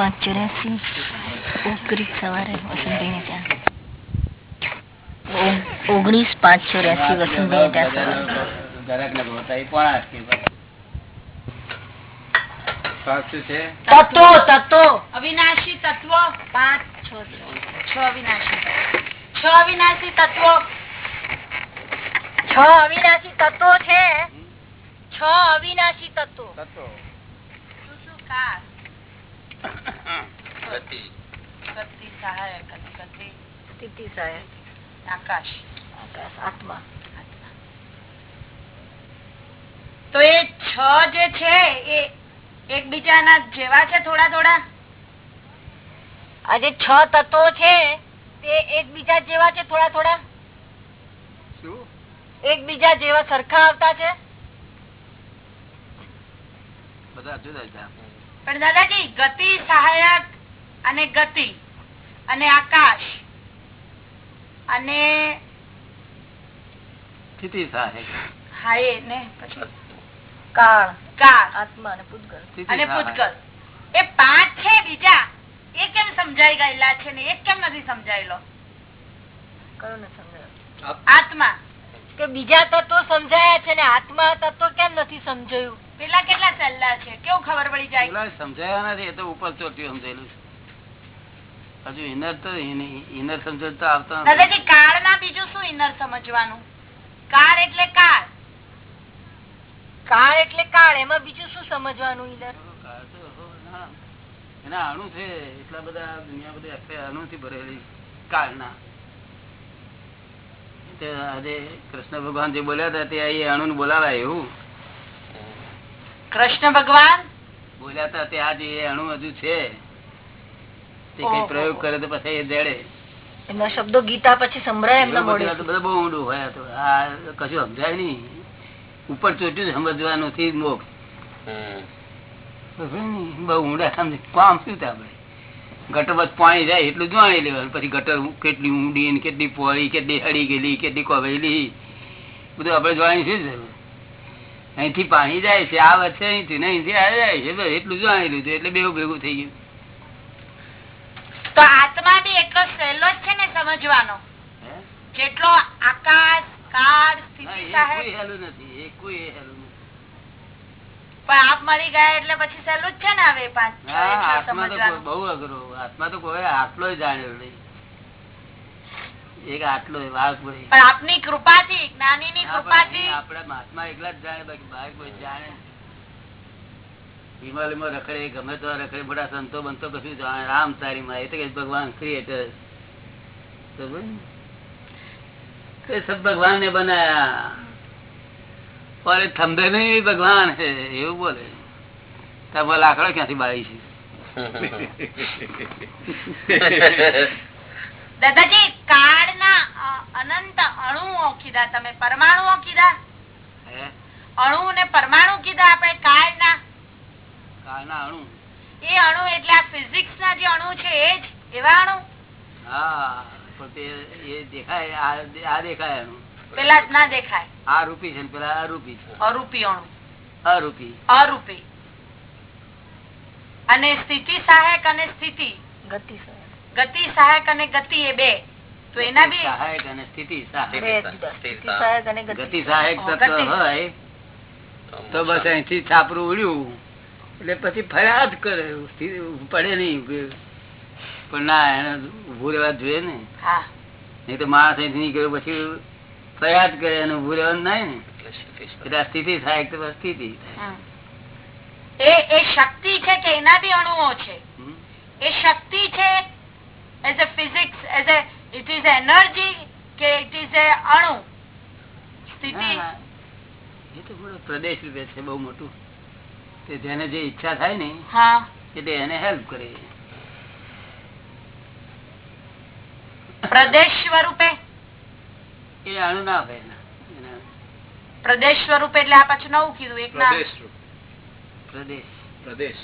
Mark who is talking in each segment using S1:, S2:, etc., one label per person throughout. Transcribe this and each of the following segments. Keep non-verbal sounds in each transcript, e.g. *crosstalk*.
S1: પાંચ ચોર્યાસી ઓગણીસ સવારે વસંતભાઈ ત્યાં ઓગણીસ પાંચ ચોર્યાસી વસંતભાઈ ત્યાં સવારે
S2: છે
S1: તત્વો તત્વો
S3: અવિનાશી તત્વો પાંચ છ અવિનાશી છ અવિનાશી તત્વો
S1: છ અવિનાશી તત્વો છે છ અવિનાશી તત્વો
S2: તત્વો.
S3: શું શું કાળ
S2: ગતિ.
S3: ગતિ સહાયક અને ગતિ
S1: સ્થિતિ સહાયક
S3: આકાશ
S1: આકાશ આત્મા
S3: તો એ છ જે છે એ એકબીજાના જેવા છે થોડા થોડા?
S1: આ જે છ તત્વો છે તે એકબીજા જેવા છે થોડા થોડા?
S2: શું?
S1: એકબીજા જેવા સરખા આવતા છે?
S2: બધા જુદા જુદા.
S3: પણ દાદાજી ગતિ સહાયક અને ગતિ અને આકાશ અને
S2: સ્થિતિ સહાયક.
S3: હા એ ને પછી
S1: કાળ.
S3: કાળ.
S1: આત્મા અને પૂતગલ.
S3: અને પૂતગલ. એ પાંચ છે બીજા એ કેમ સમજાઈ ગયેલા છે ને? એ કેમ નથી સમજાયેલો?
S1: કયો ને સમજાયો.
S3: આત્મા.
S1: કે બીજા તત્વો સમજાયા છે ને આત્મા તત્વ કેમ નથી સમજાયું?
S3: પેલા કેટલા સહેલા છે? કેવું ખબર પડી જાય?
S2: પેલા સમજાયા નથી એ તો ઉપર ચોટ્યું સમજાયેલું હજુ ઇનર તો ઇનર સમજણ તો આવતા
S3: દાદાજી કાળમાં બીજું શું ઇનર સમજવાનું? કાળ એટલે કાળ.
S1: કાળ એટલે કાળ એમાં બીજું શું સમજવાનું
S2: ના. એના અણુ છે એટલા બધા દુનિયા બધી આખે અણુ થી ભરેલી કાળના. આજે કૃષ્ણ ભગવાન જે બોલ્યા હતા તે અણુ બોલાવાય એવું.
S3: કૃષ્ણ ભગવાન?
S2: બોલ્યા હતા તે આજે અણુ હજુ છે તે કઈ પ્રયોગ કરે તો પછી એ દેડે
S1: એમના શબ્દો ગીતા પછી સંભળાય એમના
S2: મોઢે બધું તો બધું બહુ ઊંડું હોય તો આ કશું સમજાય નહીં. ઉપર ચોટ્યું સમજવા નથી મોક્ષ. બઉ બહુ ઊંડા સમજે કામ શું થાય આપણે ગટર બસ પાણી જાય એટલું જાણી લેવાનું. પછી ગટર કેટલી ઊંડી ને કેટલી પોળી કેટલી હળી ગયેલી કેટલી કોવેલી. બધું આપણે જોવાની શું જરૂર અહીંથી પાણી જાય છે આ વચ્ચે અહીંથી ને અહીંથી આ જાય છે એટલું જ આવી લીધું એટલે બેવું ભેગું થઈ ગયું.
S3: તો આત્મા બી એટલો સહેલો જ છે ને સમજવાનો? જેટલો આકાશ કાળ સ્થિતિ
S2: કોઈ નથી એ કોઈ હેલું
S3: પણ આપ મરી ગયા એટલે પછી સહેલું જ છે ને હવે પાંચ
S2: બહુ અઘરો આત્મા તો કોઈ આટલો જાણ્યો નહીં. એક આટલો
S3: પણ આપની કૃપાથી જ્ઞાનીની કૃપાથી.
S2: આપણા મહાત્મા એકલા જ જાણે બાકી બહાર કોઈ જાણે હિમાલયમાં રખડે ગમે તો રખડે બધા સંતો બનતો કશું જાણે રામ તારી માં એ તો ભગવાન ક્રિએટર સબ ભગવાન ને બનાયા અરે થંભે નહીં ભગવાન હે એવું બોલે. તમે લાકડો ક્યાંથી બાળી છે? *laughs*
S3: દાદાજી કાળ ના અનંત અણુઓ કીધા તમે પરમાણુઓ કીધા? અણુ ને પરમાણુ કીધા આપણે કાળના?
S2: કાળના અણુ?
S3: એ અણુ એટલે આ ફિઝિક્સ ના જે અણુ છે એ જ એવા અણુ?
S2: હા એ દેખાય આ આ દેખાય અણુ.
S3: પેલા ના દેખાય.
S2: આ રૂપી છે પેલા અરૂપી છે.
S3: અરૂપી અણુ.
S2: અરૂપી.
S3: અરૂપી. અને સ્થિતિ સહાયક અને સ્થિતિ?
S1: ગતિ સહાયક.
S3: ગતિ સહાયક અને ગતિ એ બે. તો એના બી
S2: સહાયક અને સ્થિતિ સહાયક
S1: અને ગતિ.
S2: સહાયક તત્વ હોય તો બસ અહીંથી છાપરું ઉડ્યું. એટલે પછી ફરિયાદ કરે. પડે નહીં પણ ના એને ઉભું રહેવા જોઈએ ને. નહીં તો માણસ અહીંથી નીકળ્યો પછી ફરિયાદ કરે અને ઉભું રહેવાનું નહીં ને. એટલે આ સ્થિતિ સહાયક તો સ્થિતિ.
S3: એ એ શક્તિ છે કે એના બી અણુઓ છે? એ શક્તિ છે as a physics as a it is energy કે ઇટ ઇઝ એ અણુ. સ્થિતિ?
S2: એ તો બધો પ્રદેશ રૂપે છે બહુ મોટું. તે જેને જે ઈચ્છા થાય ને
S3: હા.
S2: એટલે એને હેલ્પ કરે.
S3: પ્રદેશ સ્વરૂપે?
S2: એ અણુ ના હોય એના. એના.
S3: પ્રદેશ સ્વરૂપે એટલે આ પાછું નવું કીધું એક ના
S4: પ્રદેશ રૂપ.
S2: પ્રદેશ.
S4: પ્રદેશ.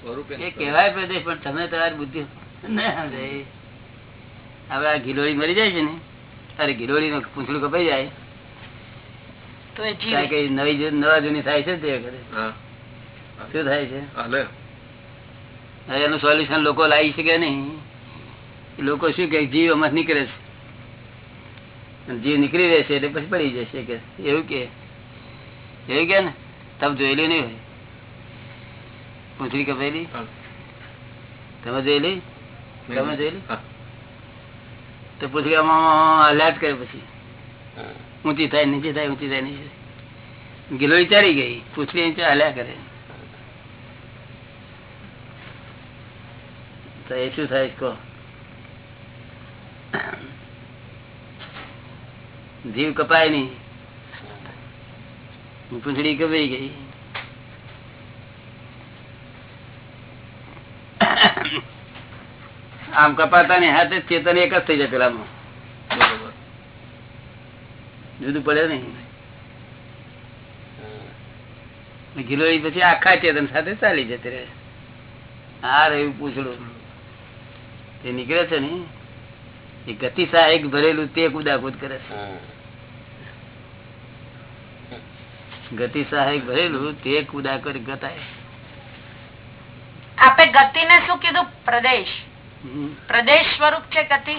S4: સ્વરૂપે
S2: એ કહેવાય પ્રદેશ પણ તમે તમારી બુદ્ધિ. હવે આ ગિલોડી મરી જાય છે ને અરે ગિલોડી નું પૂંછડું કપાઈ જાય.
S3: તો એ
S2: નવી નવા જૂની થાય છે તે શું થાય છે? એનું સોલ્યુશન લોકો લાવી શકે નહીં. લોકો શું કે જીવ અમાર નીકળે છે. જીવ નીકળી રહેશે એટલે પછી પડી જશે કે એવું કે એવું કે ને? તમે જોયેલી નહીં હોય. પૂંછડી કપાયેલી? તમે જોયેલી? તમે જોયેલી. તો પૂંછડી અલર્ટ હલ્યા કરે પછી ઊંચી થાય નીચે થાય ઊંચી થાય નીચે. ગિલોઈ ચારી ગઈ પૂછલી નીચે હલ્યા કરે. તો એ શું થાય કહો. જીવ કપાય નહીં. પૂંછડી કપાઈ ગઈ. આમ કપાતા ની હાથે ચેતન એક જ થઈ જાય પેલામાં જુદું પડે નહીં.
S4: હા.
S2: પછી આખા ચેતન સાથે ચાલી જતી રહે. આ રહ્યું પૂછડું. તે નીકળે છે ને એ ગતિ એક ભરેલું તે કુદાકુદ કરે છે. ગતિ સહાયક ભરેલું તે કુદાકુદ ગતાય.
S3: આપે ગતિને શું કીધું? પ્રદેશ. પ્રદેશ સ્વરૂપ છે ગતિ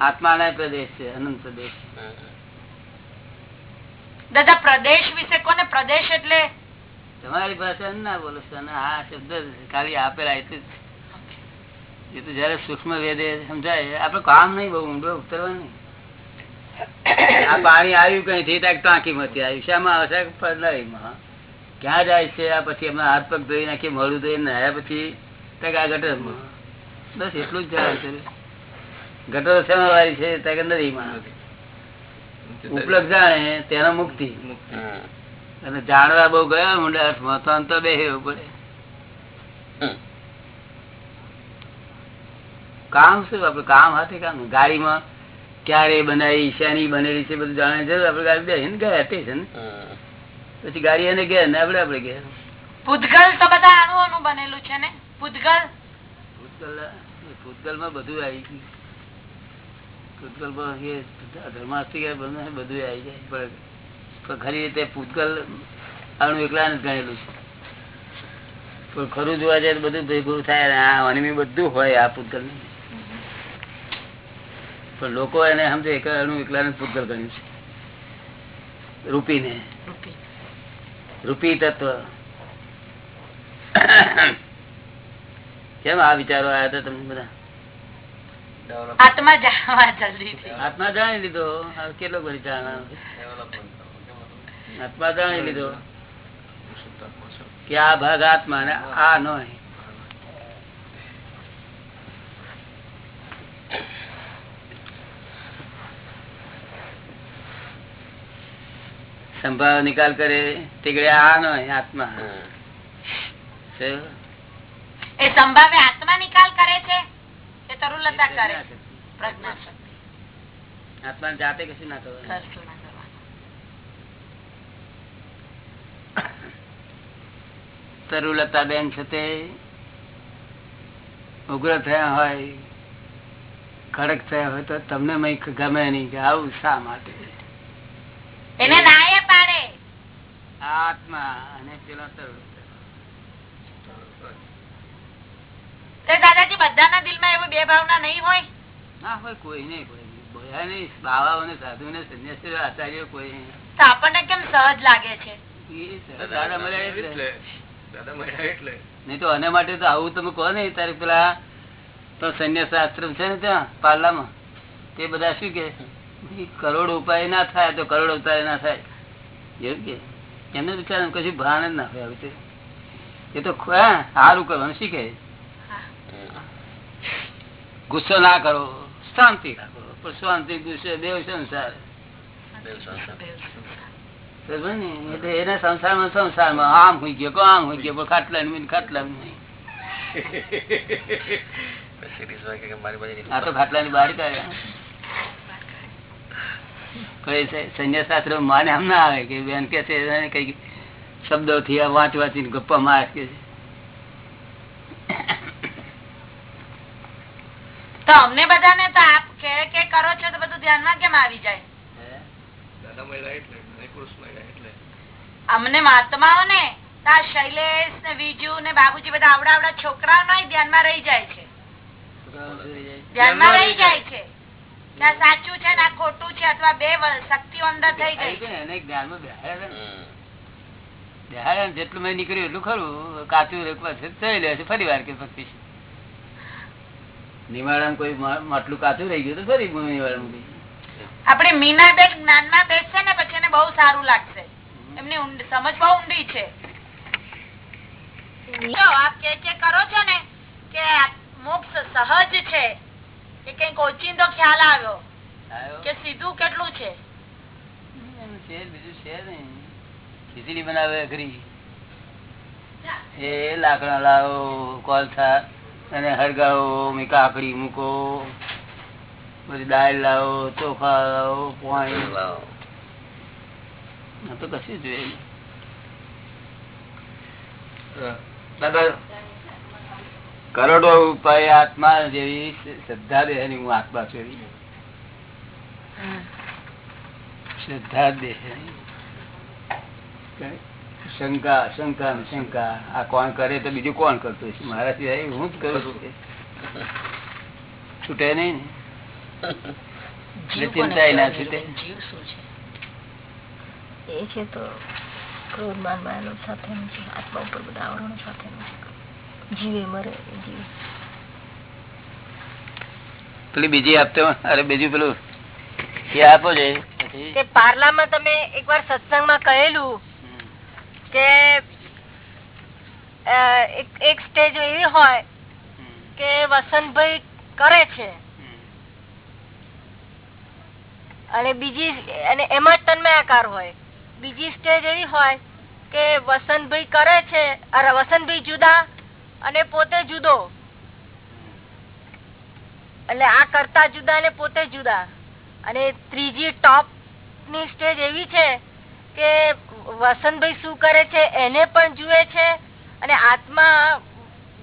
S2: આત્માના પ્રદેશ છે અનંત પ્રદેશ.
S3: દાદા પ્રદેશ વિશે કોને પ્રદેશ એટલે?
S2: તમારી ભાષા ના બોલો આ શબ્દ ખાલી આપેલા એટલું જ. એ તો જયારે સૂક્ષ્મ વેદે સમજાય આપડે કામ નહીં બહુ ઊંડો ઉતરવા નહીં આ પાણી આવ્યું કઈ થી ટાંકી માંથી આવ્યું. શામાં આવશે નળીમાં ક્યાં જાય છે? આ પછી એમના હાથ પગ ધોઈ નાખી મળું ધોઈ નાયા પછી બસ એટલું જ જવાનું છે ગટર વાળી છે? ત્યાં કે નદીમાં. ઉપલબ્ધ જાણે તેનો મુક્તિ.
S4: મુક્તિ.
S2: અને જાણવા બહુ ગયા ઊંડા અર્થમાં તો અંત બેસવું પડે. કામ શું? આપડે કામ હાથે કામ. ગાડીમાં ક્યારે બનાવી શાની બનેલી છે બધું જાણે છે આપડે ગાડી બેસીને ગયા હટી
S4: છે ને
S2: પછી ગાડી એને ગયા ને આપડે આપડે ગયા.
S3: ભૂતગલ તો બધા અણુઓનું બનેલું છે ને? પૂતગલ
S2: ભૂતગલ? ભૂતગલમાં બધું આવી ગયું. ભૂતગલ ધર્માસ્તિક બધું આવી જાય. પણ ખરી રીતે ભૂતગલ આનું એકલા જ ગણેલું છે. પણ ખરું જોવા જાય તો બધું ભેગું થાય ને આ અનિમી બધું હોય આ પૂતગલ પણ લોકો એને સમજે અણુ એકલા ને પૂતગલ ગણ્યું છે. રૂપીને. રૂપી તત્વ. કેમ આ વિચારો આવ્યા હતા તમને બધા?
S3: આત્મા
S2: જાણી લીધો. કેટલો બધી આત્મા જાણી લીધો. કે આ ભાગ આત્મા ને આ નોય. સંભાવ નિકાલ કરે તીકડે આ નો આત્મા?
S3: એ સંભાવે આત્મા નિકાલ કરે છે કે તરુલતા કરે પ્રજ્ઞા શક્તિ
S2: આત્મા જાતે કશું ના કરવાનું. તરુલતા બેન છે તે ઉગ્ર થયા હોય કડક થયા હોય તો તમને મય ગમે નહીં કે આવું શા માટે?
S3: એને નાયે પાડે.
S2: આત્મા અને પેલા તરુલતા.
S3: દાદાજી બધાના દિલમાં એવી બે ભાવના નહીં હોય?
S2: ના હોય કોઈ નહીં બોયા નહીં. બાવાઓને સાધુ ને સંન્યાસી આચાર્ય કોઈ નહીં.
S3: તો આપણને કેમ સહજ લાગે છે?
S2: નહીં તો અને માટે તો આવું તમે કહો ને તારે પેલા તો સંન્યાસ આશ્રમ છે ને ત્યાં પાર્લામાં. તે બધા શું કે કરોડ ઉપાય ના થાય તો કરોડ ઉપાય ના થાય. એવું કે એમને બિચારા કશું ભાન જ ના હોય. એ તો સારું કરવાનું. શીખે ગુસ્સો ના કરો શાંતિ રાખો. શાંતિ ગુસ્સે સંસાર.
S4: દેવ સંસાર.
S2: એટલે એના સંસારમાં સંસારમાં આમ હોઈ ગયો આમ હોઈ ગયો ખાટલા ને ખાટલા નહીં.
S4: Series વાગે કે મારી બાજુ
S2: આ તો ખાટલા ની બહાર કાઢ્યા સંન્યાસ શાસ્ત્ર માને આમ ના આવે કે બેન કે છે કઈ શબ્દો થી વાંચ વાંચીને ગપ્પા માર કે છે.
S3: તો અમને બધાને તો આપ કે કે કરો છો તો બધું ધ્યાનમાં કેમ આવી જાય? અમને મહાત્માઓ ને આ શૈલેષ ને બીજુ ને બાબુજી બધા આવડા આવડા છોકરાઓ નો ધ્યાનમાં રહી જાય છે. ધ્યાનમાં રહી જાય છે. આ સાચું છે ને ખોટું છે અથવા બે શક્તિઓ અંદર થઈ ગઈ છે
S2: એને જ્ઞાનમાં બેહાડ્યા છે ને.
S4: હમ.
S2: બેહાડ્યા ને જેટલું મેં નીકળ્યું એટલું ખરું. કાચું રેકવા છે થઈ લે છે ફરી વાર કે પછી નિવાડામાં કોઈ માટલું કાચું રહી ગયું તો ફરી ગઈ
S3: આપણે મીનાબેન જ્ઞાનમાં બેસશે ને પછી એને બહુ સારું લાગશે. એમની સમજ બહુ ઊંડી છે. આપ કે જે કરો છો ને કે મોક્ષ સહજ છે કે કંઈક ઓચિંતો ખ્યાલ આવ્યો? કે સીધું કેટલું છે?
S2: બીજું છે ને ખીચડી બનાવે અઘરી. એ લાકડા લાવો કોલસા અને હરગાવો મી કાકડી મૂકો બધી દાળ લાવો ચોખા લાવો પાણી
S4: લાવો.
S2: તો કશું જોઈએ
S4: દાદા
S2: કરોડો ઉપાય આત્મા જેવી શ્રદ્ધા દેહની હું આત્મા છું એવી. શ્રદ્ધા દેહ શંકા શંકા શંકા. આ કોણ કરે તો બીજું કોણ કરતું હશે? મારા સિવાય હું જ કરું છું છૂટે નહીં ને? ચિંતા ના છૂટે.
S1: જીવ શું છે? એ છે તો ક્રોધ માન માયાનો સાથેનું આત્મા ઉપર બધા આવરણો સાથેનું જીવે મરે એ
S2: પેલી બીજી આપતો અરે બીજું પેલું એ આપો છે
S1: પાર્લામાં તમે એકવાર સત્સંગમાં કહેલું કે એક સ્ટેજ એવી હોય કે વસંતભાઈ કરે છે. અને બીજી, અને એમાં તન્મયાકાર હોય. બીજી સ્ટેજ એવી હોય કે વસંતભાઈ કરે છે, અરે વસંતભાઈ જુદા અને પોતે જુદો. એટલે આ કરતા જુદા અને પોતે જુદા. અને ત્રીજી ટોપની સ્ટેજ એવી છે કે વસંતભાઈ શું કરે છે એને પણ જુએ છે અને આત્મા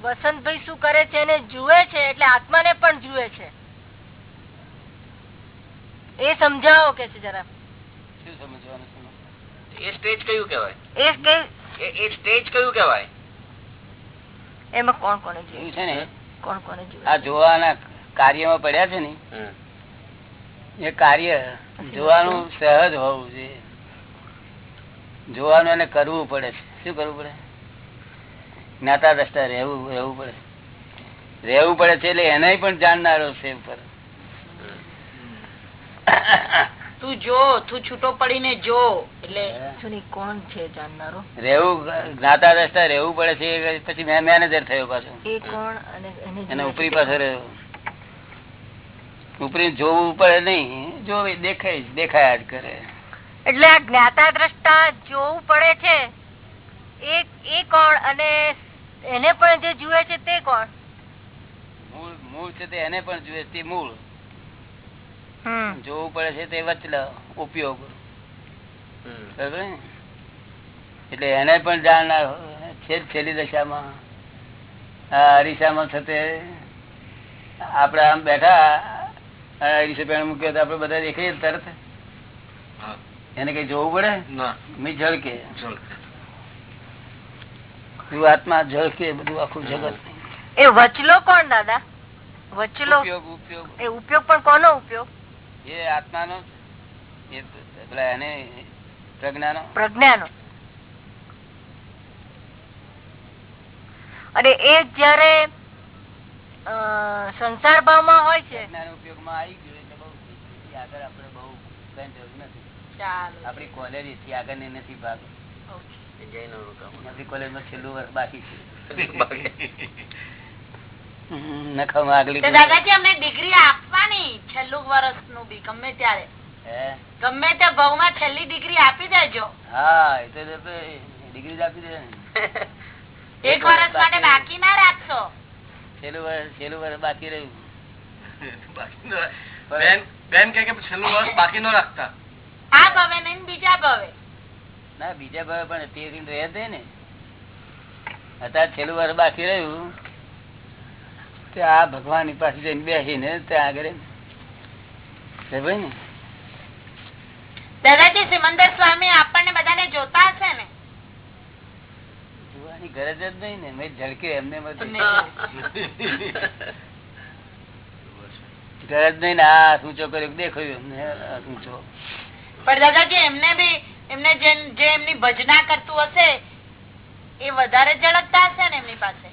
S1: વસંતભાઈ શું કરે છે એને જુએ છે એટલે આત્માને પણ જુએ છે. એ સમજાવો કે છે જરા.
S2: શું સમજવાનું
S4: એ સ્ટેજ કયું કહેવાય?
S1: એ કે
S4: એ- એ સ્ટેજ કયું કહેવાય?
S1: એમાં કોણ કોને જુએ
S2: છે ને?
S1: કોણ કોને જુએ
S2: આ જોવાના કાર્યમાં પડ્યા છે ને. એ કાર્ય જોવાનું સહજ હોવું જોઈએ. જોવાનું એને કરવું પડે છે. શું કરવું પડે? જ્ઞાતા દ્રષ્ટા રહેવું રહેવું પડે. રહેવું પડે છે એટલે એને પણ જાણનારો છે ઉપર.
S3: તું જો તું છૂટો પડીને જો. એટલે
S1: કોણ છે જાણનારો?
S2: રહેવું જ્ઞાતા દ્રષ્ટા રહેવું પડે છે પછી મેં મેનેજર થયો પાછો.
S1: એ કોણ અને એને
S2: એને ઉપરી પાછો રહ્યો. ઉપરી જોવું પડે નહીં. જો દેખાય દેખાયા જ કરે.
S1: એટલે આ જ્ઞાતા દ્રષ્ટા જોવું પડે છે. એ એ કોણ અને એને પણ જે જુએ છે તે કોણ?
S2: મૂળ મૂળ છે તે એને પણ જુએ તે મૂળ.
S1: હમ.
S2: જોવું પડે છે તે વચલ ઉપયોગ? એટલે એને પણ જાણનાર છેલ્લી દશામાં. આ અરીસામાં થતે આપડે આમ બેઠા અરીસે પેણ મૂક્યો તો આપડે બધા દેખાય તરત.
S4: હા.
S2: એને કઈ જોવું પડે? મી ઝળકે. આત્મા ઝળકે બધું આખું જગત.
S1: એ વચલો કોણ દાદા? વચલો.
S2: ઉપયોગ ઉપયોગ.
S1: એ ઉપયોગ પણ કોનો ઉપયોગ?
S2: એ આત્માનો એને પ્રજ્ઞાનો.
S1: પ્રજ્ઞાનો. અને એ જયારે અ, સંસાર ભાવમાં હોય છે
S2: ઉપયોગમાં આવી ગયો એટલે બહુ આગળ આપણે બહુ આપણી કોલેજથી નથી ભાગ.
S4: એનું કામ.
S2: નથી છેલ્લું વર્ષ બાકી છે.
S3: દાદાજી અમને ડિગ્રી આપવાની છેલ્લું વર્ષનું બી ગમે ત્યારે. ગમે તે ભાવમાં છેલ્લી ડિગ્રી આપી દેજો.
S2: હા એ તો તો ડિગ્રી આપી
S3: એક વર્ષ માટે બાકી ના રાખશો.
S2: છેલ્લું વર્ષ છેલ્લું વર્ષ બાકી રહ્યું.
S4: બેન બેન કે છેલ્લું વર્ષ બાકી ન રાખતા.
S3: આ ભાવે નહીં બીજા ભાવે.
S2: ના બીજા ભાવે પણ દિન રહે જ ને. અત્યારે છેલ્લું વાર બાકી રહ્યું. તે આ ભગવાનની પાસે જઈને બેસીને ત્યાં આગળ ને?
S3: દાદાજી સિમંદર સ્વામી આપણને બધાને જોતા હશે ને?
S2: જોવાની ગરજ જ નહીં ને. મેં ઝડકે એમને બધું. ગરજ નહીં ને આ સૂચો કર્યો દેખાયું એમને. સૂચો
S3: પણ દાદાજી એમને બી એમને જે એમની ભજના કરતું હશે એ વધારે ઝડપતા હશે ને એમની પાસે?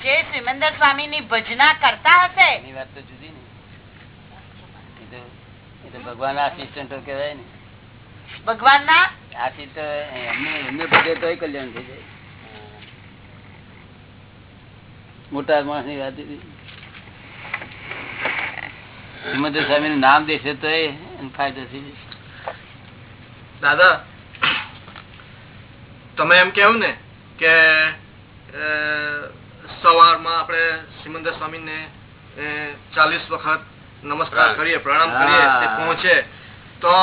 S3: જે શ્રીમંદર સ્વામી ની ભજના કરતા હશે?
S2: એની વાત તો જુદી ને. ભગવાન ના આસિસ્ટન્ટો કહેવાય ને.
S3: ભગવાન ના
S2: આશિષ્ટ તો એમને ભજે તો કલ્યાણ થઈ જાય. મોટા માણસની વાત હિમંત સ્વામી નું નામ દેશે તો એ ફાયદો થઈ જશે.
S4: દાદા તમે એમ કેવું ને કે સવારમાં આપણે સિમંદર સ્વામી ને ચાલીસ વખત નમસ્કાર કરીએ પ્રણામ કરીએ તે પહોંચે. તો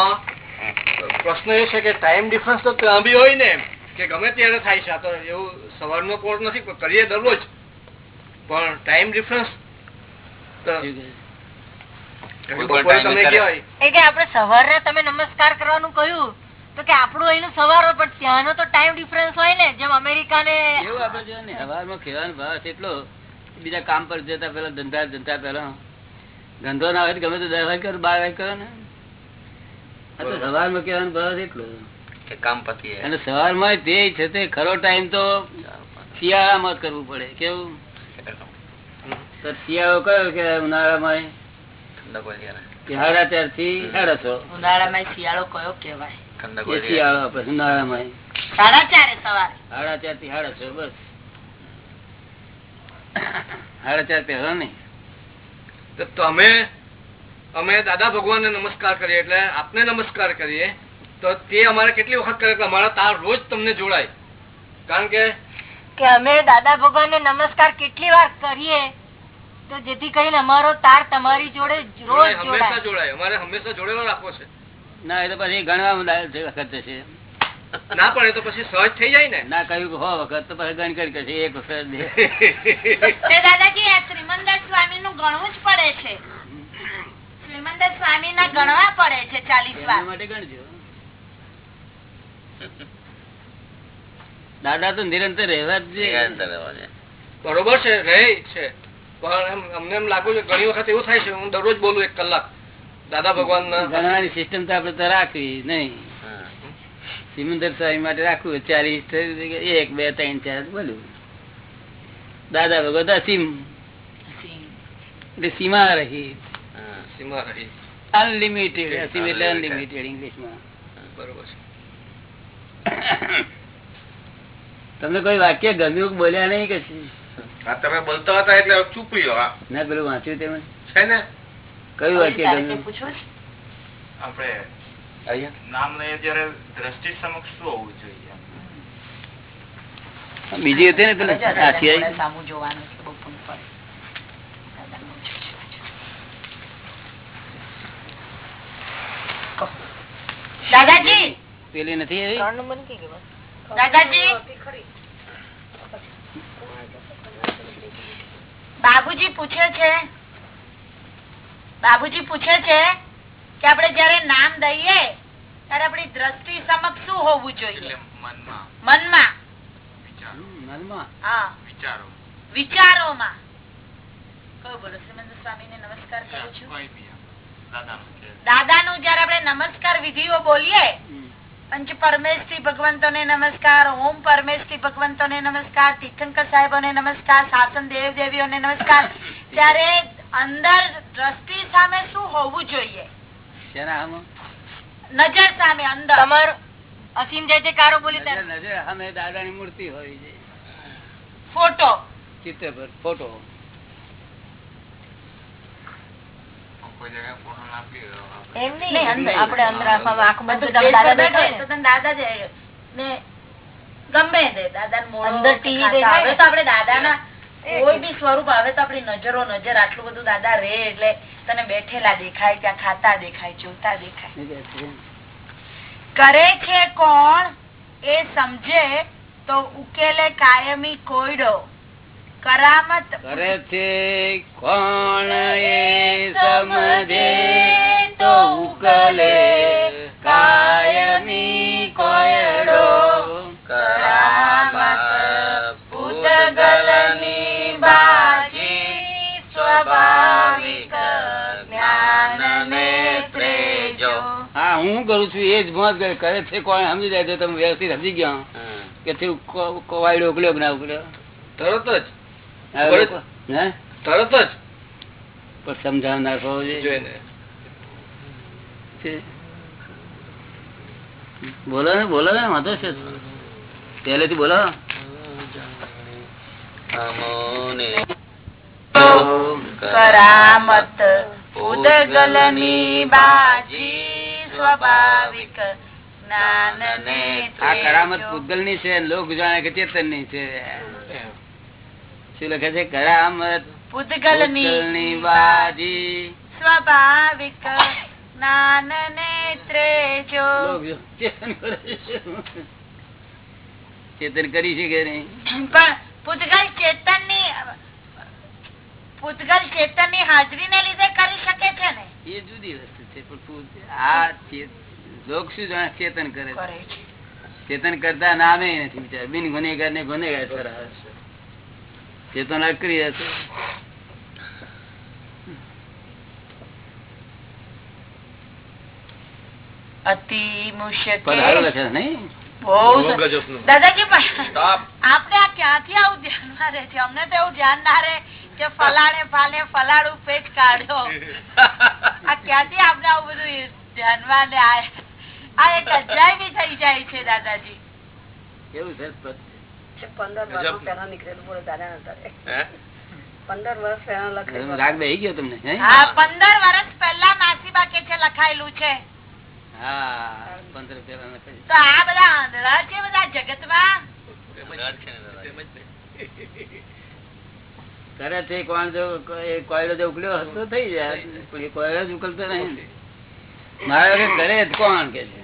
S4: પ્રશ્ન એ છે કે ટાઈમ ડિફરન્સ તો ત્યાં બી હોય ને કે ગમે ત્યારે થાય છે. આ તો એવું સવારનો કોર્સ નથી કરીએ દરરોજ. પણ ટાઈમ ડિફરન્સ તો
S2: શું કહે?
S4: બપોરે તમે ગયા હોય
S1: એ કે આપણે સવારે તમે નમસ્કાર કરવાનું કહ્યું તો કે આપણું અહીંનું સવાર પણ ત્યાંનો તો ટાઈમ ડિફરન્સ હોય ને જેમ અમેરિકા ને
S2: એવું આપડે જોઈએ ને સવારમાં ખેવાનો ભાવ એટલો બીજા કામ પર જતા પેલા ધંધા ધંધા પેલા ધંધો ના હોય ગમે તો દસ વાગે કરો બાર વાગે કરો ને. આ તો સવારમાં કહેવાનો ભાવ છે એટલો.
S5: કામ પતી
S2: અને સવારમાં તે છે તે ખરો ટાઈમ તો શિયાળામાં જ કરવું પડે કેવું? તો શિયાળો કયો કે ઉનાળામાં
S5: ઠંડક હોય ત્યારે
S2: કે સાડા ચારથી સાડા છ.
S3: ઉનાળામાં શિયાળો કયો કેવાય
S5: ઠંડક
S2: એ
S5: હોય ત્યારે.
S2: શિયાળો આપડે ઉનાળામાં.
S3: સાડા ચારે સવારે.
S2: સાડા ચારથી સાડા છ બસ. સાડા ચાર પહેલા નહીં
S4: તો તમે અમે દાદા ભગવાનને નમસ્કાર કરીએ એટલે આપને નમસ્કાર કરીએ. તો તે અમારે કેટલી વખત કરે કે અમારા તાર રોજ તમને જોડાય. કારણ કે
S1: કે અમે દાદા ભગવાન નમસ્કાર કેટલી વાર કરીએ તો જેથી કરીને અમારો તાર તમારી જોડે રોજ
S4: જોડાય, હંમેશા
S1: જોડાય.
S4: જોડાય. અમારે હંમેશા જોડેલો રાખવો છે.
S2: ના એ તો પછી ગણવા વખત જશે
S4: ના પડે તો પછી સહજ થઈ જાય ને.
S2: ના કહ્યું હો વખત તો પછી ગણ કરી કરશે. એક વખત
S3: દાદાજી શ્રીમંદર સ્વામી નું ગણવું જ પડે છે. શ્રીમંદર સ્વામી ના ગણવા પડે છે ચાલીસ વાર.
S2: માટે ગણજો. દાદા તો નિરંતર રહેવા જ
S5: છે.
S4: બરોબર છે રહે છે. પણ અમને એમ લાગુ છે ઘણી વખત એવું થાય છે હું દરરોજ બોલું એક કલાક. દાદા ભગવાન
S2: ગણવાની સિસ્ટમ તો આપડે તો રાખવી નહીં. સિમંદર સ્વામી માટે રાખવું ચાલીસ એક બે ત્રણ ચાર બોલું. દાદા ભગવત અસીમ. એટલે સીમા રહી.
S4: સીમા રહી.
S2: અનલિમિટેડ અસીમ એટલે અનલિમિટેડ ઇંગ્લિશમાં
S4: બરોબર છે. *coughs*
S2: તમને કોઈ વાક્ય ગમ્યું બોલ્યા નહીં કે
S6: આ તમે બોલતા હતા એટલે ચૂપ રહ્યો આ
S2: ના પેલું વાંચ્યું તમે
S6: છે ને?
S2: કયું
S3: છે?
S6: આપણે નામ લઈએ જયારે દ્રષ્ટિ સમક્ષ શું હોવું જોઈએ?
S2: બીજી હતી ને પેલી?
S3: દાદાજી!
S2: પેલી
S3: નથી
S2: આવી
S3: સામું જોવાનું છે, બહુ પૂન પડે. દાદાનું જો, જો, જો. કહો. દાદાજી
S2: પેલી નથી આવી
S1: ત્રણ નંબરની કઈ ગઈ?
S3: દાદાજી બાબુજી પૂછે છે બાબુજી પૂછે છે કે આપણે જયારે નામ દઈએ ત્યારે આપણી દ્રષ્ટિ સમક્ષ શું હોવું જોઈએ?
S6: મનમાં.
S3: મનમાં.
S6: વિચારો.
S2: હમ, મનમાં.
S3: હા.
S6: વિચારો.
S3: વિચારોમાં. કયો બોલો? નમસ્કાર કરું છું.
S6: કોઈ બી આમ. દાદાનું કે
S3: દાદાનું જયારે આપણે નમસ્કાર વિધિઓ બોલીએ. પંચ પરમેશથી ભગવંતોને નમસ્કાર ઓમ પરમેશથી ભગવંતોને નમસ્કાર તીર્થંકર સાહેબોને નમસ્કાર સાસન દેવ દેવીઓને નમસ્કાર. ત્યારે અંદર દ્રષ્ટિ સામે શું હોવું જોઈએ? નજર સામે અંદર.
S1: તમારો અસીમ જય કારો બોલી
S2: નજર સામે દાદાની મૂર્તિ હોય છે.
S3: ફોટો.
S2: ચિત્ર પર ફોટો.
S6: કોઈ
S3: બી સ્વરૂપ હવે તો આપડી નજરો નજર આટલું બધું દાદા રે એટલે તને બેઠેલા દેખાય ત્યાં ખાતા દેખાય જોતા દેખાય. કરે છે કોણ? એ સમજે તો ઉકેલે કાયમી કોયડો. કરામત.
S2: કરે છે કોણ એ સમજે તો ઉકલે કાયમી કોયડો.
S3: કરામત
S2: ભૂતગલની બાજી સ્વાભાવિક જ્ઞાનને ત્રેજો હા હું કરું છું? એ જ મત કરે છે કોણ સમજી જાય? તો તમે વ્યવસ્થિત સમજી ગયા. કે કોવાયડો ઉકલ્યો ના ઉકલ્યો?
S4: તરત જ. તરત
S2: પણ સમજાવનાર હોવો જોઈએ. બોલો ને બોલો ને વાંધો છે. પહેલેથી બોલો.
S3: કરામત ઉદગલની બાજી સ્વાભાવિક જ્ઞાન
S2: આ કરામત પૂતગલની છે લોક જાણે કે ચેતનની છે શું લખે છે? કરામત
S3: પૂતગલની
S2: બાજી
S3: સ્વાભાવિક જ્ઞાન નેત્રે જો.
S2: ચેતન કરે છે. કે નહીં?
S3: પણ પૂતગલ ચેતનની પૂતગલ ચેતનની હાજરી ને લીધે કરી શકે છે ને?
S2: એ જુદી વસ્તુ છે પણ આ લોક શું જાણે ચેતન કરે છે. ચેતન કરતા નામે નથી બિન ગુનેગાર ને ગુનેગાર કરાવે છે. ચેતન અક્રિય છે
S3: અતિ મુશ્કેલ. દાદાજી પણ આપણે આ ક્યાંથી આવું ધ્યાનમાં રહે છે? અમને તો એવું ધ્યાન ના રહે કે ફલાણે ફાલે ફલાડું પેજ કાઢ્યો આ ક્યાંથી આપણે આવું બધું ધ્યાનમાં આ આ એક અધ્યાય થઈ જાય છે દાદાજી.
S2: એવું છે?
S7: પંદર વર્ષ પહેલા નીકળેલું બોલો દાદા નતા પંદર વર્ષ પહેલા લખેલું
S2: રાગ બેહી ગયો તમને
S3: પંદર વર્ષ પહેલા નાસીબા કે છે લખાયેલું છે. તો આ બધા આંધળા બધા.
S2: કરે કોણ જો કોયડો જો ઉકલ્યો હોત થઈ જાય. પણ એ કોયડો જ ઉકલતો નહીં. મારે ઘરે કરે જ કોણ કે છે?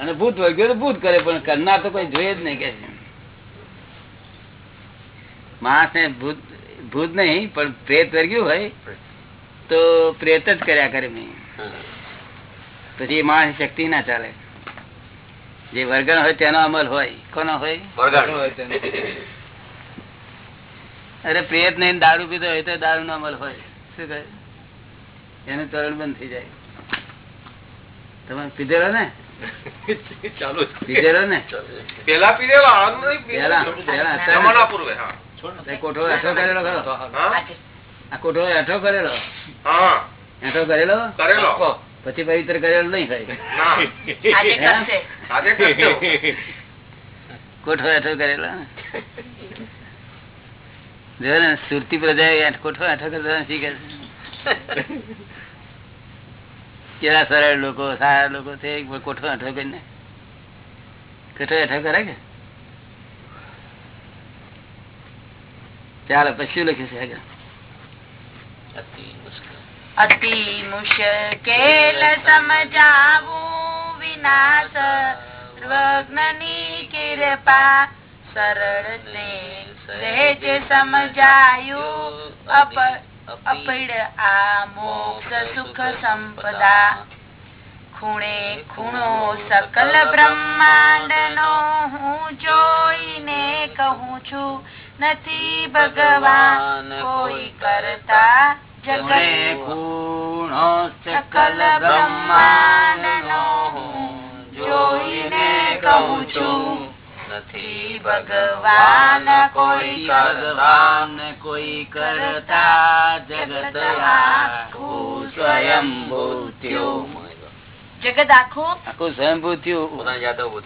S2: અને ભૂત વળગ્યો તો ભૂત કરે પણ કરનાર તો કોઈ જોઈએ જ નહીં કે માણસ ને ભૂત ભૂત નહીં પણ પ્રેત વર્ગ્યું હોય તો પ્રેત જ કર્યા કરે
S5: મેં.
S2: પછી એ માણસ શક્તિ ના ચાલે. જે વર્ગણ હોય તેનો અમલ હોય. કોનો હોય? અરે પ્રેત નહીં દારૂ પીધો હોય તો દારૂ નો અમલ હોય. શું કહે? એનું તરણ બંધ થઈ જાય. તમે પીધેલો ને?
S4: ચાલુ
S2: પીધેલો ને?
S6: પેલા પીધેલો આનું નહીં
S2: પેલા
S6: પીધેલું.
S2: પેલા
S6: જમાના પૂર્વે
S2: કોઠો હેઠો કરેલો ખરો?
S6: હા.
S2: આ કોઠો કરેલો?
S6: હા.
S2: કરેલો?
S6: કરેલો.
S2: પછી પવિત્ર કરેલો નહીં થાય.
S6: ના.
S3: આજે કરશે.
S6: આજે કરજો.
S2: કોઠો એઠો કરેલો? જો ને સુરતી પ્રજા કોઠો એઠો કરેલો શીખે છે કેવા સરળ લોકો સારા લોકો છે કોઠો હેઠો કરીને. કોઠો હેઠો કરે કે? ચાલો પછી લખ્યું છે આગળ?
S5: અતિ મુશ્કેલ.
S3: સમજાવું વિનાશ. સર્વજ્ઞની કૃપા સરળ ને સમજાયું. અપ અપડ આ મોક્ષ સુખ સંપદા ખૂણે ખૂણો સકલ બ્રહ્માંડ નો હું જોઈને કહું છું નથી ભગવાન કોઈ કરતા જગત.
S2: ખૂણો
S3: સકલ બ્રહ્માંડ નો હું જોઈને કહું છું
S5: નથી
S3: ભગવાન કોઈ
S2: ભગવાન કોઈ કરતા જગત સ્વયંભૂ થયું.
S3: જગત આખું?
S2: આખું સ્વયંભૂ થયું.
S5: થયું.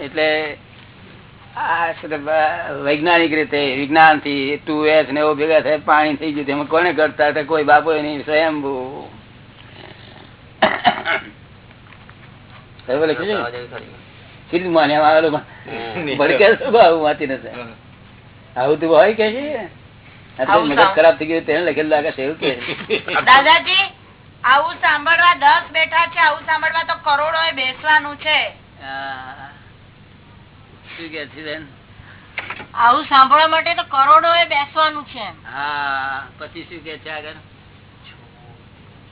S2: એટલે આ વૈજ્ઞાનિક રીતે વિજ્ઞાનથી ટુ એસ ને એવો ભેગા થાય પાણી થઈ ગયું એમાં કોને કરતા હતા? કોઈ બાપો નહીં સ્વયંભૂ. *coughs* બરાબર લખ્યું. સીધું માન્યા આવેલો આવું વાંચી નથી આવું તું હોય કે મગજ ખરાબ થઈ ગયું તેને લખેલું લાગે છે એવું કે *laughs*
S3: દાદાજી આવું સાંભળવા દસ બેઠા છે આવું સાંભળવા તો કરોડો બેસવાનું છે.
S2: શું કે છે
S1: આવું સાંભળવા માટે તો કરોડો એ બેસવાનું છે
S2: હા પછી શું કે છે આગળ?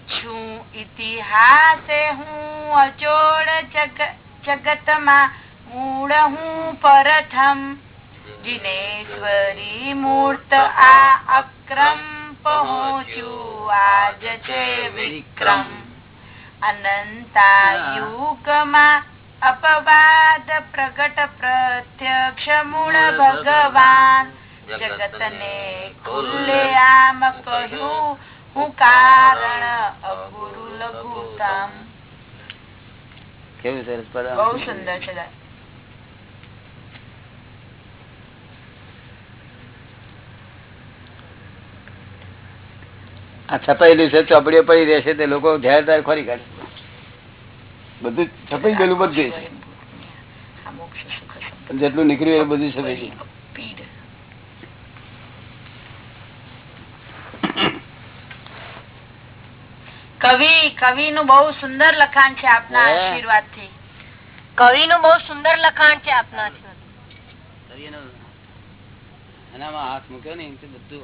S3: છું ઇતિહાસે હું અચોડ જગ જગતમાં મૂળ હું પરથમ. જીનેશ્વરી મૂર્ત આ અક્રમ પહોંચ્યું આજ છે વિક્રમ. અનંતાયુગમાં અપવાદ પ્રગટ પ્રત્યક્ષ મૂળ ભગવાન. જગતને ખુલ્લે આમ કહ્યું હું કારણ અગુરુ લઘુત્તમ
S2: કેવું સરસ
S3: બહુ સુંદર છે
S2: આ છપાઈ છે ચોપડીઓ પડી રહેશે તે લોકો ધ્યાન તાર ખોરી કાઢે. બધું છપાઈ ગયેલું બધું જેટલું નીકળ્યું એ બધું છપાઈ ગયું
S3: પીડ. કવિ કવિ નું બહુ સુંદર લખાણ છે આપના આશીર્વાદથી
S1: કવિનું બહુ સુંદર લખાણ છે આપના.
S2: એનામાં હાથ મૂક્યો ને બધું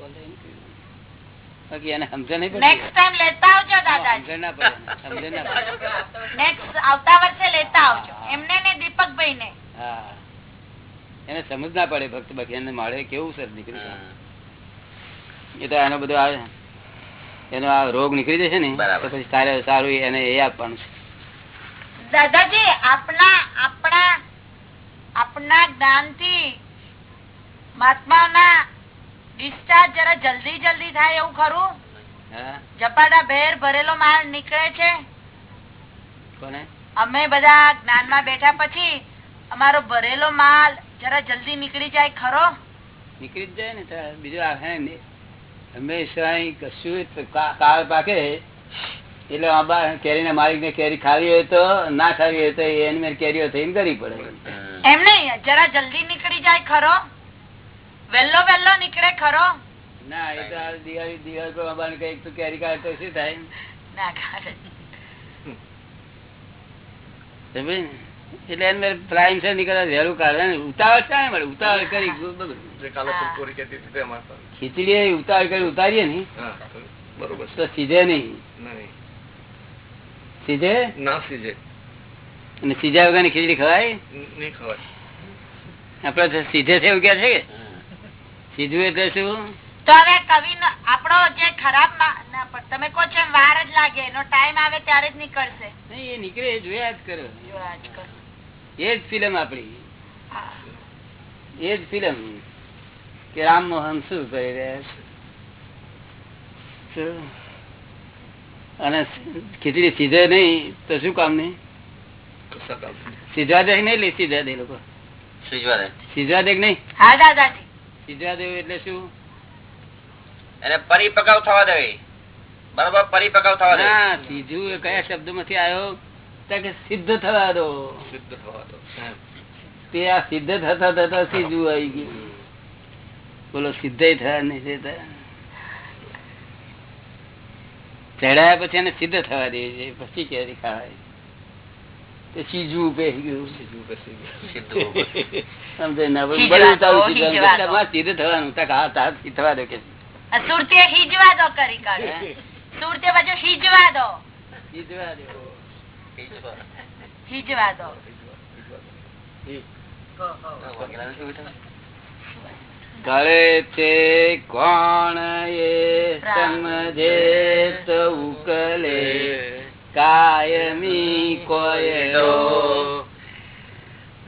S2: બાકી એને સમજણ નહીં
S3: નેક્સ્ટ ટાઈમ લેતા આવજો દાદાજી.
S2: સમજણ ના પડે સમજણ ના પડે.
S3: નેક્સ્ટ આવતા વર્ષે લેતા આવજો. એમને ને દીપકભાઈ ને
S2: હા. એને સમજ ના પડે ભક્ત બાકી એને મળે કેવું સર નીકળ્યું એ તો એનો બધો આ એનો આ રોગ નીકળી જશે ને તો પછી સારે સારું એને એ આપવાનું છે.
S3: દાદાજી આપણા આપણા આપણા જ્ઞાનથી મહાત્માના ડિસ્ચાર્જ જરા જલ્દી જલ્દી થાય એવું ખરું? જપાડા ભેર ભરેલો માલ નીકળે છે?
S2: કોને?
S3: અમે બધા જ્ઞાનમાં બેઠા પછી અમારો ભરેલો માલ જરા જલ્દી નીકળી જાય ખરો?
S2: નીકળી જ જાય ને બીજું હંમેશા કશું કાળ પાકે. એટલે આંબા કેરીના માલિક ને કેરી ખાવી હોય તો ના ખાવી હોય તો એની મેં કેરીઓ થઈને કરવી પડે.
S3: એમ નહીં જરા જલ્દી નીકળી જાય ખરો. વેલ્લો વેલ્લો નીકળે ખરો.
S2: ના એ તો દિવાળી દિવાળી પર આંબાને કંઈક તો કેરી કાઢે તો શું થાય?
S3: ના ખારે.
S2: એટલે એમ પ્રાઇમ છે નીકળે વહેલું કાઢે ઉતાવળ ક્યાં મળે? ઉતાવળ કરી. ખીચડી ઉતાવળ કરી ઉતારીએ ને.
S4: બરોબર
S2: તો સીધે નહીં.
S4: નહીં,
S2: સીધે?
S4: ના સીધે.
S2: અને સીધા વગરની ખીચડી ખવાય?
S4: નહીં ખવાય.
S2: આપડે સીધે છે એવું કે છે કે? સીધું એટલે શું?
S3: તો હવે કવિ આપણો જે ખરાબ ના, પણ તમે કહો છો વાર જ લાગે. એનો ટાઈમ આવે ત્યારે જ નીકળશે.
S2: નહીં એ નીકળે એ જોયા જ કરો.
S3: જો આજકાલ.
S2: એ જ ફિલ્મ
S3: આપણી.
S2: એ જ ફિલ્મ કે રામ મોહન શું કરી રહ્યા અને ખીચડી સીધે નહીં તો શું કામ નહીં. સીધવા દે નહીં. લે સીધા દે લોકો? સીધવા દે નહીં? સીધવા દેવું એટલે શું?
S5: એને પરિપકાવ થવા દેવી. બરોબર પરિપકાવ થવા દે
S2: સીધું કયા શબ્દમાંથી આવ્યો? કે સિદ્ધ થવા દો
S4: સિદ્ધ થવા દો.
S2: તે આ સિદ્ધ થતા થતા સીધું આવી ગયું બોલો સિદ્ધ થયા નહીં ચડાયા પછી એને સિદ્ધ થવા દે છે પછી ક્યારે ખાવાય તે સીજું ગયું
S3: દો,
S2: થવાનું તક હા થવા કે
S3: આ સુરતીએ હિજવા દો કરી કાઢે સુરતે પાછું હિજવા દો હિજવા દો
S5: દો?
S2: કરે તે કોણ એ સમજે તો ઉકલે? કાયમી કોયડો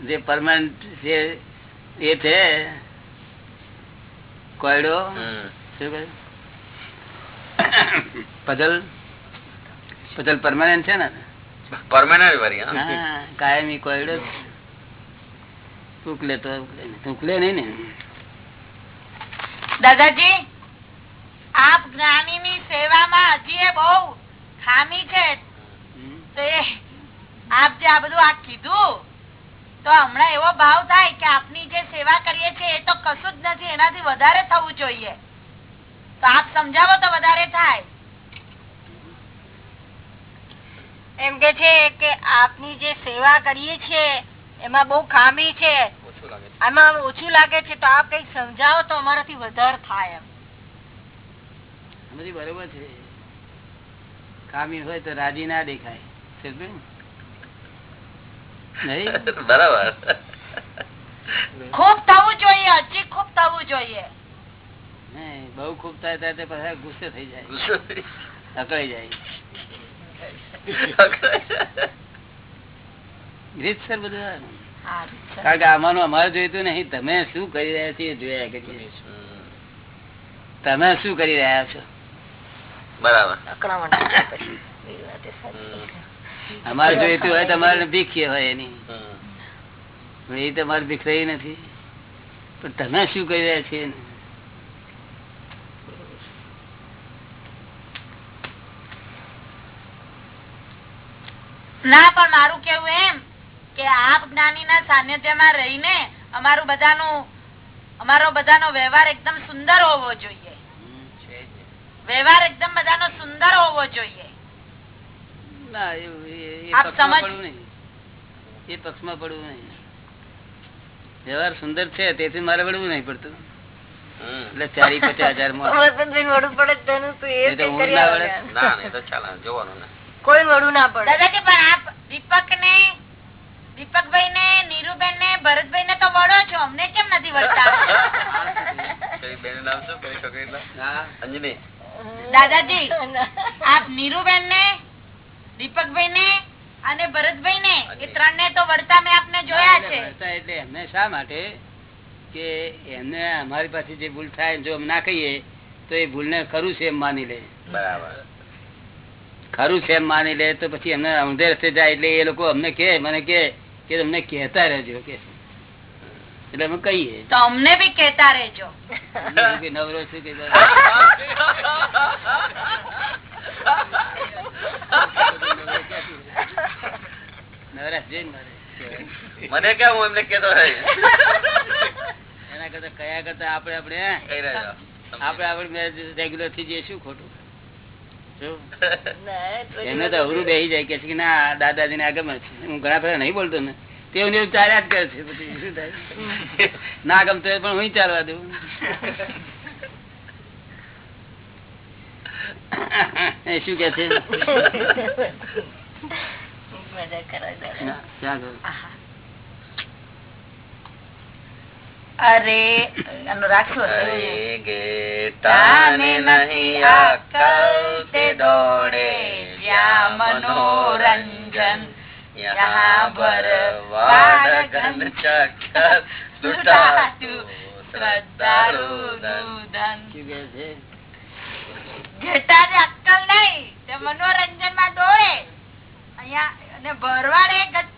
S2: જે પરમાનન્ટ જે એ છે? કોયડો. શું કહે? *coughs* પદલ પદલ પરમાનન્ટ છે ને?
S5: પરમાનન્ટ વાળી, હા?
S2: કાયમી કોયડો. ઉકલે તો ઉકલે નહીં. ને
S3: દાદાજી આપ જ્ઞાની ની સેવામાં હજી એ બહુ ખામી છે તે આપ જે આ બધું આ કીધું તો હમણાં એવો ભાવ થાય કે આપની જે સેવા કરીએ છીએ એ તો કશું જ નથી એનાથી વધારે થવું જોઈએ તો આપ સમજાવો તો વધારે થાય
S1: એમ કે છે કે આપની જે સેવા કરીએ છીએ એમાં બહુ ખામી છે. આમાં ઓછું લાગે છે તો આપ કઈ સમજાવો તો અમારાથી વધારે થાય એમ.
S2: બરોબર છે. ખામી હોય તો રાજી ના દેખાય. સમજ્યું ને? નહીં? *laughs*
S5: બરાબર.
S3: ખૂબ થવું જોઈએ હજી ખૂબ થવું જોઈએ.
S2: બહુ ખૂબ થાય ત્યારે તે પાછા ગુસ્સે થઈ જાય. અકળાઈ જાય. *laughs* રીતસર બધું. કારણ કે આમાંનું અમારે જોઈતું નહીં તમે શું કરી રહ્યા છીએ જોયા કરીએ તમે શું કરી રહ્યા છો?
S5: બરાબર.
S2: અમારે જોઈતું હોય તમારે ભીખીએ હોય એની. એ તમારે ભીખ રહી નથી. પણ તમે શું કરી રહ્યા છીએ
S3: ના પણ મારું કેવું એમ કે આપ જ્ઞાની ના સાનિધ્યમાં રહીને અમારું બધાનું અમારો બધાનો વ્યવહાર એકદમ સુંદર હોવો જોઈએ. વ્યવહાર એકદમ બધાનો સુંદર હોવો જોઈએ.
S2: એ- એ
S3: આપ
S2: પક્ષમાં પડવું નહીં. વ્યવહાર સુંદર છે તેથી મારે વળવું નહીં પડતું. એટલે ચારી પચાસ હજાર *laughs* માં
S1: વસંતભાઈ પડે તેનું તો એ
S2: નહીં તો
S1: કંઈ
S2: ઊંઘ
S1: કરી
S2: ના વળે.
S5: ના નહીં તો ચાલે જોવાનું ને.
S1: કોઈ વડું ના પડે.
S3: દાદાજી પણ આપ દીપક ને દીપકભાઈ ને નીરુબેન ને ભરતભાઈ ને તો વડો છો. અમને કેમ નથી વળતા? દાદાજી આપ નીરુબેન ને દીપકભાઈ ને અને ભરતભાઈ ને એ ત્રણ ને તો વળતા મેં આપને જોયા છે.
S2: એટલે એમને શા માટે? કે એમને અમારી પાસે જે ભૂલ થાય જો અમે ના કહીએ તો એ ભૂલને ખરું છે એમ માની લે.
S5: બરાબર.
S2: ખરું છે એમ માની લે તો પછી એમને ઊંધે રસ્તે જાય એટલે એ લોકો અમને કે મને કે કે તમને કહેતા રહેજો કે એટલે અમે કહીએ.
S3: તો અમને બી કહેતા રહેજો.
S2: નવરો છું કે નવરાશ જોઈને
S5: મને કેમ હું એમને કેતો રહી?
S2: એના કરતા કયા કરતા આપણે આપણે
S5: આપડે રહ્યો
S2: આપણે આપણે રેગ્યુલરથી જઈશું ખોટું. શું? *laughs*
S1: તો
S2: એને તો અવરું બેસી જાય કે છે કે ના દાદાજી ને આગળ હું ઘણા ફેરા નહીં બોલતો ને. તેવું ચાલ્યા જ કરે છે. પછી ના ગમતો પણ હું ચાલવા દઉં. *laughs* શું કે છે *laughs*
S1: મજા કરાય દાદા.
S2: ના, ક્યાં ગયું?
S3: અરે રાખશું
S5: અરે ગેટાને નહીં અક્કલ તે દોડે જ્યાં મનોરંજન યહાં ભરવાડ ચક્કર લૂંટાતું
S3: મનોરંજનમાં દોડે. અહિયાં અને ભરવાડે ગ-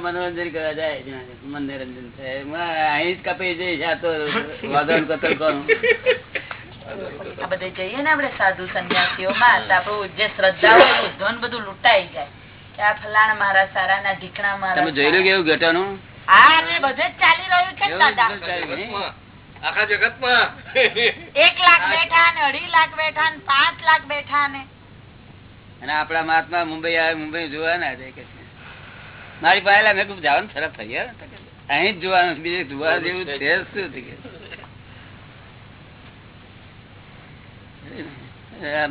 S2: મનોરંજન કરવા જાય મનોરંજન થાય. અહીં જ કપી જઈશ તો કતલ
S3: કરું. બધે જઈએ ને આપડે સાધુ સંન્યાસીઓમાં તો આપણું જે શ્રદ્ધા હોય ધન બધું લૂંટાઈ જાય. કે આ ફલાણા મારા સારા ના ઢીકણા મારા
S2: તમે જોયેલું. કેવું ગેટાનું?
S4: આખા જગતમાં.
S3: એક લાખ બેઠા ને અઢી લાખ બેઠા ને પાંચ લાખ બેઠા ને.
S2: અને આપણા મહાત્મા મુંબઈ આવે મુંબઈ જોવા ના જાય કે મારી પાસે મેં જવાનું સરસ થઈ અહીં જ જોવાનું બીજે જોવા જેવું છે શું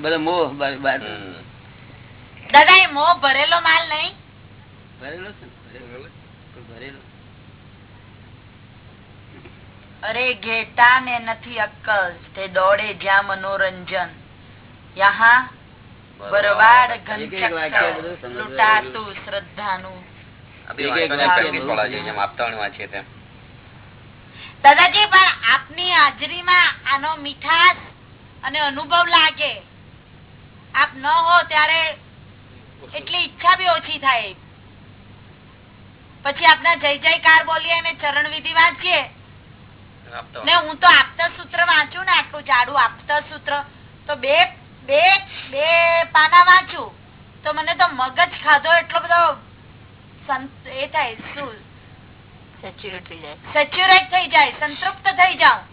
S2: બધો મોહ.
S3: દાદા એ મોહ ભરેલો માલ નહીં.
S2: ભરેલો છે ભરેલો. ભરેલો?
S3: અરે ઘેટા ને નથી અક્કલ તે દોડે જ્યાં મનોરંજન. યહા બરવાડ લૂંટાતું શ્રદ્ધાનું. દાદાજી પણ આપની હાજરીમાં આનો મીઠાશ અને અનુભવ લાગે. આપ ન હો ત્યારે એટલી ઈચ્છા બી ઓછી થાય. પછી આપના જય જયકાર બોલીએ અને ચરણ વિધિ વાંચીએ. ને હું તો આપતા સૂત્ર વાંચું ને આટલું જાડું આપતા સૂત્ર. તો બે બે બે પાના વાંચું તો મને તો મગજ ખાધો એટલો બધો એ થાય શું?
S1: સેચ્યુરેટ થઈ જાય.
S3: સેચ્યુરેટ થઈ જાય સંતૃપ્ત થઈ જાઉં.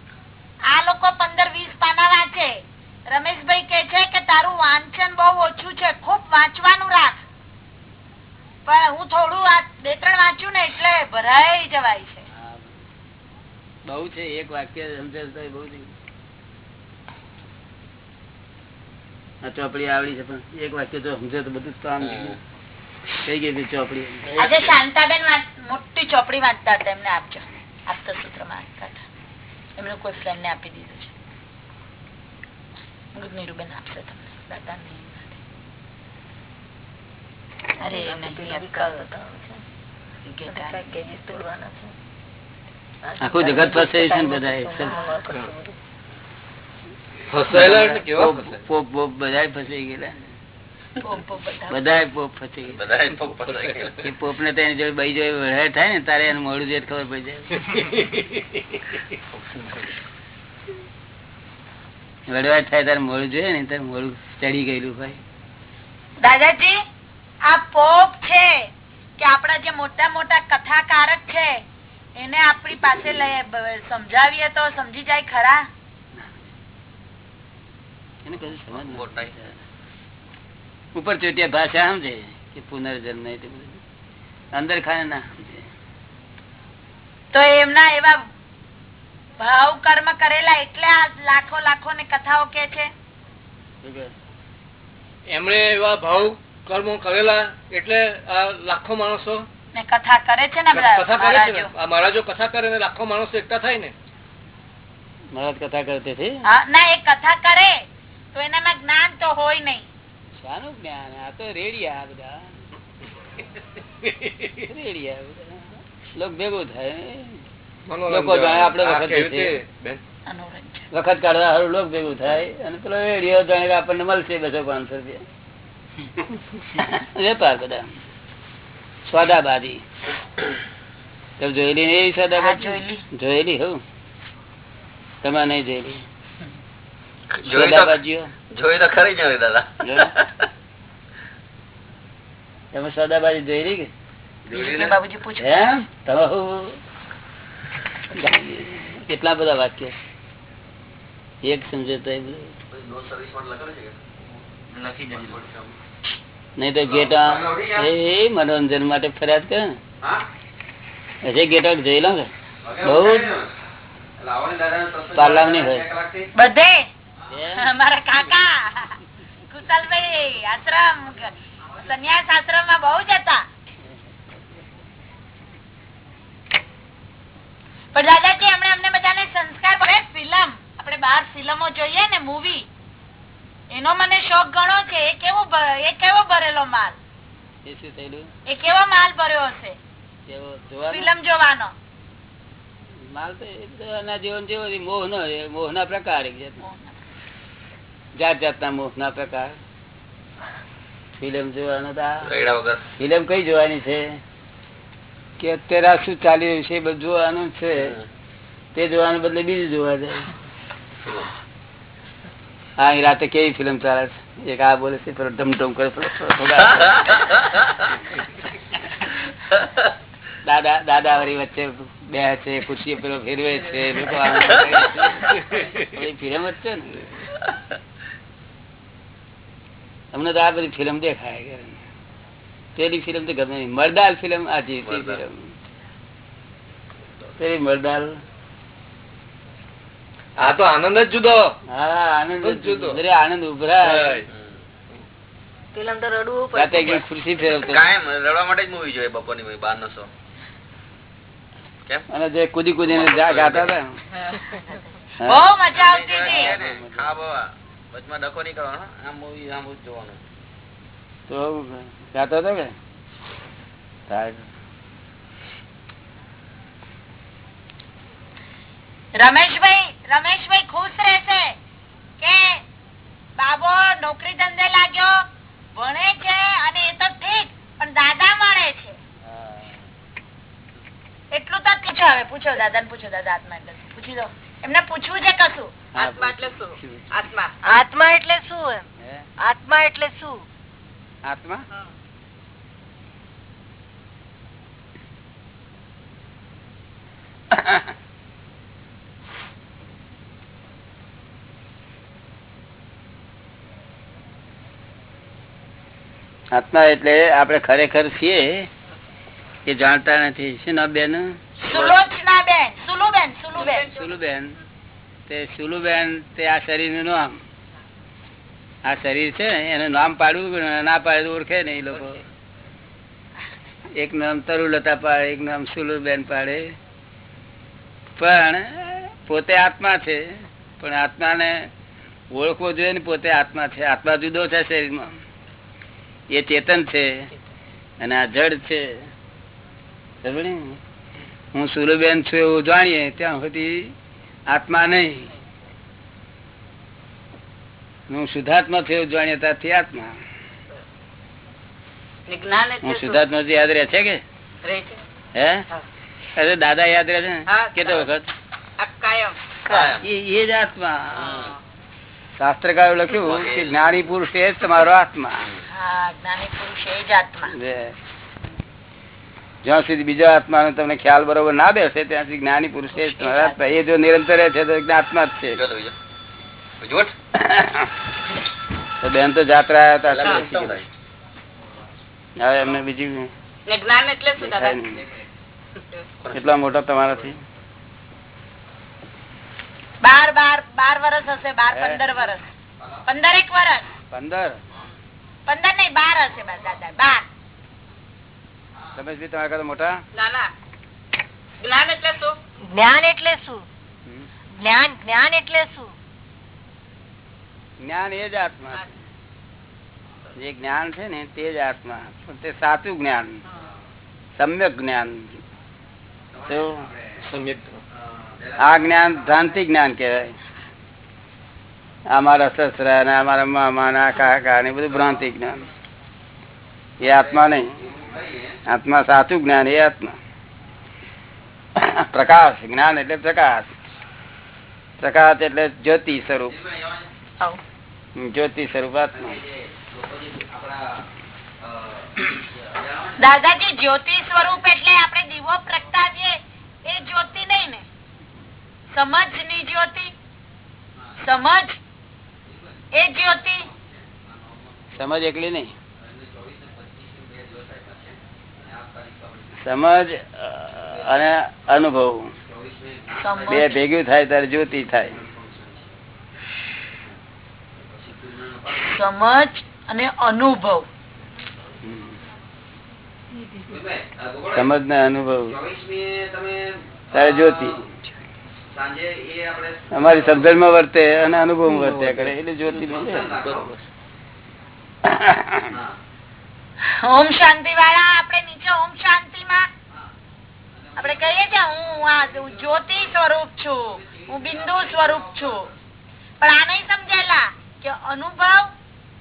S3: આ લોકો પંદર વીસ પાના વાંચે. રમેશભાઈ કે છે કે તારું વાંચન બહુ ઓછું છે ખૂબ વાંચવાનું રાખ. પણ હું થોડું આ બે ત્રણ વાંચું ને એટલે ભરાઈ જવાય છે.
S2: બહુ છે એક વાક્ય સમજે બહુ છે આ ચોપડી આવડી છે પણ એક વાક્ય તો સમજે તો બધું કામ થઈ
S5: હમ.
S2: ગયું. કઈ ગઈ ચોપડી?
S3: આજે શાંતાબેન મોટી ચોપડી વાંચતા હતા એમને આપજો. આપતા સૂત્ર વાંચતા હતા. એમને કોઈ ફ્રેન્ડ ને આપી દીધું છે. મેં નીરુબેન આપશે તમને. દાદા નહીં અરે એમને અક્કલ ગેટા.
S2: આખું જગત ફસાયું? છે ને બધા ફસાઈ ગયેલા.
S3: પોપ
S2: ફસાઈ ગયા પોપ ને તેની જોડે બઈ થાય ને તારે એનું મોડું જેટ ખબર પડી જાય. વડવાટ થાય તારે મોડું જોઈએ ને તારે મોડું ચડી ગયેલું ભાઈ
S3: દાદાજી આ પોપ છે કે આપડા જે મોટા મોટા કથાકારક છે? એને આપણી પાસે સમજાવીએ તો સમજી જાય ખરા.
S2: એને કશું સમજ. ઉપર ચોટિયા ભાષા સમજે કે પુનર્જન્મ અંદર ખાને ના સમજે.
S3: તો એમના એવા ભાવ કર્મ કરેલા એટલે આ લાખો લાખો ને કથાઓ કે છે?
S4: એમણે એવા ભાવ કર્મો કરેલા એટલે આ લાખો માણસો
S3: ને કથા કરે છે ને
S4: કથા કરે છે
S3: મહારાજો.
S4: કથા કરે ને લાખો માણસો એકઠા થાય ને.
S2: મહારાજ કથા કરતે છે
S3: ના એ કથા કરે તો એનામાં જ્ઞાન તો હોય નહીં.
S2: શાનું જ્ઞાન? આ તો રેડિયા બધા. રેડિયા લોક ભેગું થાય. લોકો જાણે આપણે વખત વખત કાઢવા હારું લોક ભેગું થાય. અને પેલો રેડિયો જાણે આપણને મળશે બસો પાંચસો રૂપિયા. *laughs* વેપાર બધા. સોદાબાજી તમે જોયેલી ને એવી સોદાબાજી
S3: જોયેલી.
S2: હું. તમે નહીં જોયેલી?
S5: નથી?
S2: તમે સોદાબાજી કે? કેટલા બધા વાક્ય? એક સમજે તો એ બધું. નહીં તો ગેટા એ મનોરંજન માટે ફરિયાદ કરે ને. હજે ગેટા જોઈ લો બહુ પાર્લાવની હોય.
S3: બધે? મારા કાકા. કુશલભાઈ આશ્રમ સંન્યાસ આશ્રમમાં બહુ જ હતા. પણ દાદાજી હમણાં અમને બધાને સંસ્કાર પડે ફિલ્મ. આપણે બાર ફિલ્મો જોઈએ ને મૂવી એનો મને શોખ ઘણો છે એ કેવો ભ- એ કેવો ભરેલો માલ
S2: એ શું થયેલું?
S3: એ કેવો માલ ભર્યો હશે?
S2: કેવો? જોવાનો?
S3: ફિલ્મ જોવાનો.
S2: માલ તો એના જીવન જેવો મોહનો મોહના પ્રકાર જાત જાતના મોહના પ્રકાર. ફિલ્મ જોવાનો તો આ.
S5: રૈડા વગર.
S2: ફિલ્મ કઈ જોવાની છે? કે અત્યારે આ શું ચાલી રહ્યું છે એ બધું જોવાનું છે. તે જોવાને બદલે બીજું જોવા જાય. હા રાતે કેવી ફિલ્મ ચાલે છે? એક આ બોલે છે પેલો ઢમઢમ કરે દાદા દાદા વળી વચ્ચે બે છે ખુશી પેલો ફેરવે છે લોકો ફિલ્મ જ છે ને. અમને તો આ બધી ફિલ્મ દેખાય પેલી ફિલ્મ તો ગમે નહીં. મરદાલ ફિલ્મ આ જીવતી ફિલ્મ. પેલી મરદાલ.
S4: આ તો આનંદ જ જુદો.
S2: હા આનંદ જ
S4: જુદો.
S2: જુદો. આનંદ ઉભરાય.
S7: પેલા તો રડવું
S2: રાતે
S7: પડે
S2: ગઈ ખુરશી ફેરવતો
S5: રડવા માટે જ મૂવી જોઈએ બપોરની movie, બહારનો શો
S2: અને જે કુદી કુદીને જા- ગાતા હતા.
S3: બહુ મજા આવતી હતી.
S5: ખા બવા વચમાં ડખો નહીં કરવાનો આમ મૂવી આમ જ જોવાનું.
S2: તો ગાતો હતો કે.
S3: રમેશભાઈ રમેશભાઈ ખુશ રહેશે કે બાબો નોકરી ધંધે લાગ્યો ભણે છે અને એ તો ઠીક પણ દાદા મળે છે. એટલું તો પૂછો હવે પૂછો દાદા પૂછો દાદા આત્મા એટલે પૂછી દો. એમને પૂછવું છે કશું?
S7: આત્મા એટલે શું? આત્મા.
S1: આત્મા એટલે શું એમ? આત્મા એટલે શું?
S2: આત્મા? *laughs* આત્મા એટલે આપણે ખરેખર છીએ એ જાણતા નથી. શું નામ બેન?
S3: સુલુબેન
S2: તે સુલુબેન તે આ શરીરનું નામ. આ શરીર છે એનું નામ પાડવું ના પાડે ઓળખે ને એ લોકો. એક નામ તરુલતા પાડે એક નામ સુલુબેન પાડે. પણ પોતે આત્મા છે પણ આત્માને ઓળખવો જોઈએ ને પોતે આત્મા છે. આત્મા જુદો છે શરીરમાં. એ ચેતન છે અને આ જડ છે. હું સુલુબેન છું એવું જાણીએ ત્યાં સુધી આત્મા નહીં. હું શુદ્ધાત્મા છું એવું જાણીએ ત્યાંથી આત્મા. હું શુદ્ધાત્મા યાદ રહે છે કે? હે? અરે દાદા યાદ રહે છે કેટલો વખત? એ એ જ આત્મા. શાસ્ત્રકારો લખ્યું કે જ્ઞાની પુરુષ એ જ તમારો આત્મા. જ્યાં સુધી બીજા આત્મા તમને ખ્યાલ બરોબર ના બેસે ત્યાં સુધી જ્ઞાની પુરુષ એ તમારો આત્મા. એ જો નિરંતર રહે છે તો આત્મા જ છે. બેન તો જાત્રા આવ્યા હતા. હવે એમને બીજું
S7: એટલે
S2: મોટા તમારાથી?
S3: બાર બાર બાર વર્ષ હશે બાર પંદર વર્ષ પંદર એક વર્ષ
S2: પંદર?
S3: પંદર નહીં બાર હશે દાદા બાર.
S2: તમે તમારા કરતા મોટા?
S7: ના ના જ્ઞાન એટલે શું?
S1: જ્ઞાન એટલે શું? જ્ઞાન જ્ઞાન એટલે શું?
S2: જ્ઞાન એ જ આત્મા જે જ્ઞાન છે ને તે જ આત્મા પણ તે સાચું જ્ઞાન. સમ્યક જ્ઞાન.
S4: સમ્યક
S2: આ જ્ઞાન ભ્રાંતિ જ્ઞાન કહેવાય. અમારા મારા સસરા ને અમારા મામા ને કાકા ને બધું ભ્રાંતિ જ્ઞાન. એ આત્મા નહીં. આત્મા સાચું જ્ઞાન એ આત્મા. પ્રકાશ જ્ઞાન એટલે પ્રકાશ. પ્રકાશ એટલે જ્યોતિ સ્વરૂપ. જ્યોતિ સ્વરૂપ આત્મા.
S3: દાદાજી જ્યોતિ સ્વરૂપ એટલે આપણે દીવો પ્રગટાવીએ એ જ્યોતિ નહીં ને. સમજની જ્યોતિ? સમજ એ જ્યોતિ?
S2: સમજ એકલી નહીં. સમજ અને અનુભવ. બે ભેગું થાય ત્યારે જ્યોતિ થાય.
S3: સમજ અને અનુભવ.
S2: સમજ ને અનુભવ. ત્યારે જ્યોતિ. અમારી સમજણમાં વર્તે અને અનુભવ વર્તે કરે એટલે જ્યોતિ
S3: ઓમ શાંતિ વાળા આપણે નીચે ઓમ શાંતિ માં આપણે કહીએ છીએ હું આ જ્યોતિ સ્વરૂપ છું. હું બિંદુ સ્વરૂપ છું. પણ આ નહીં સમજેલા કે અનુભવ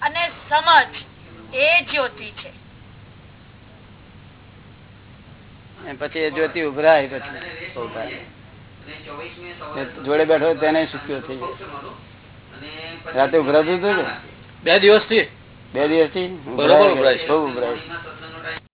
S3: અને સમજ એ જ્યોતિ છે.
S2: પછી એ જ્યોતિ ઉભરાય પછી. જોડે બેઠો તેને સુખ્યો થઈ જાય રાતે ઉભરાતું હતું ને
S4: બે દિવસથી
S2: બે દિવસથી
S4: બરોબર ઉભરાય
S2: બહુ ઉભરાય.